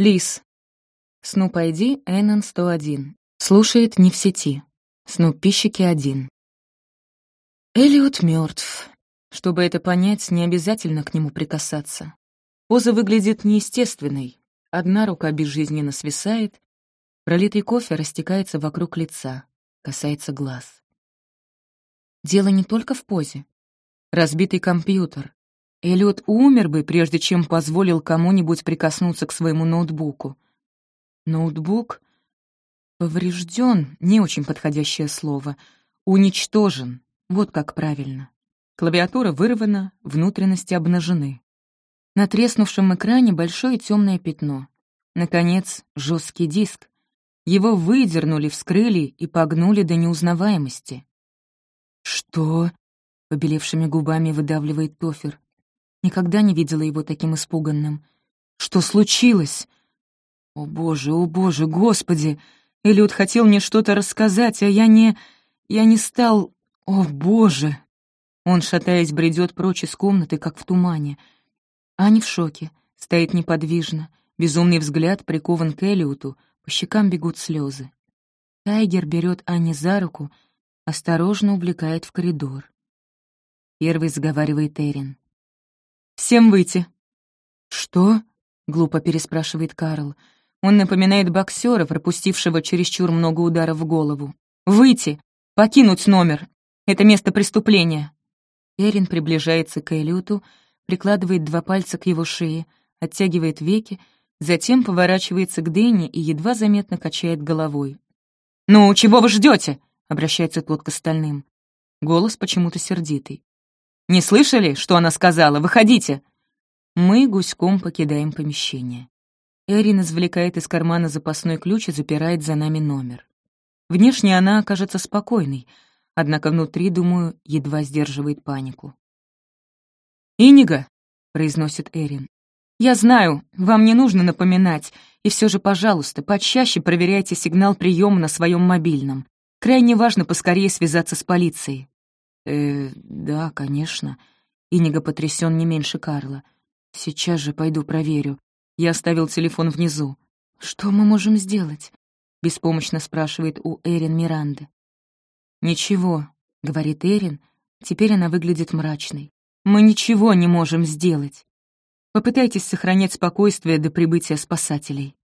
Лис. Снуп ID Эннон 101. Слушает не в сети. Снуп пищики 1. Элиот мертв. Чтобы это понять, не обязательно к нему прикасаться. Поза выглядит неестественной. Одна рука безжизненно свисает, пролитый кофе растекается вокруг лица, касается глаз. Дело не только в позе. Разбитый компьютер. Эллиот умер бы, прежде чем позволил кому-нибудь прикоснуться к своему ноутбуку. Ноутбук поврежден, не очень подходящее слово, уничтожен, вот как правильно. Клавиатура вырвана, внутренности обнажены. На треснувшем экране большое темное пятно. Наконец, жесткий диск. Его выдернули, вскрыли и погнули до неузнаваемости. «Что?» — побелевшими губами выдавливает Тофер. Никогда не видела его таким испуганным. «Что случилось?» «О боже, о боже, господи! Элиот хотел мне что-то рассказать, а я не... я не стал... О боже!» Он, шатаясь, бредет прочь из комнаты, как в тумане. Ани в шоке, стоит неподвижно. Безумный взгляд прикован к Элиоту, по щекам бегут слезы. Тайгер берет Ани за руку, осторожно увлекает в коридор. Первый заговаривает Эрин. «Всем выйти!» «Что?» — глупо переспрашивает Карл. Он напоминает боксера, пропустившего чересчур много ударов в голову. «Выйти! Покинуть номер! Это место преступления!» Эрин приближается к Элюту, прикладывает два пальца к его шее, оттягивает веки, затем поворачивается к Дэнни и едва заметно качает головой. «Ну, чего вы ждете? обращается тот к остальным. Голос почему-то сердитый. Не слышали, что она сказала? Выходите!» Мы гуськом покидаем помещение. Эрин извлекает из кармана запасной ключ и запирает за нами номер. Внешне она окажется спокойной, однако внутри, думаю, едва сдерживает панику. «Инига!» — произносит Эрин. «Я знаю, вам не нужно напоминать, и все же, пожалуйста, почаще проверяйте сигнал приема на своем мобильном. Крайне важно поскорее связаться с полицией. «Э, да, конечно». Инига потрясен не меньше Карла. «Сейчас же пойду проверю. Я оставил телефон внизу». «Что мы можем сделать?» — беспомощно спрашивает у Эрин Миранды. «Ничего», — говорит Эрин. Теперь она выглядит мрачной. «Мы ничего не можем сделать. Попытайтесь сохранять спокойствие до прибытия спасателей».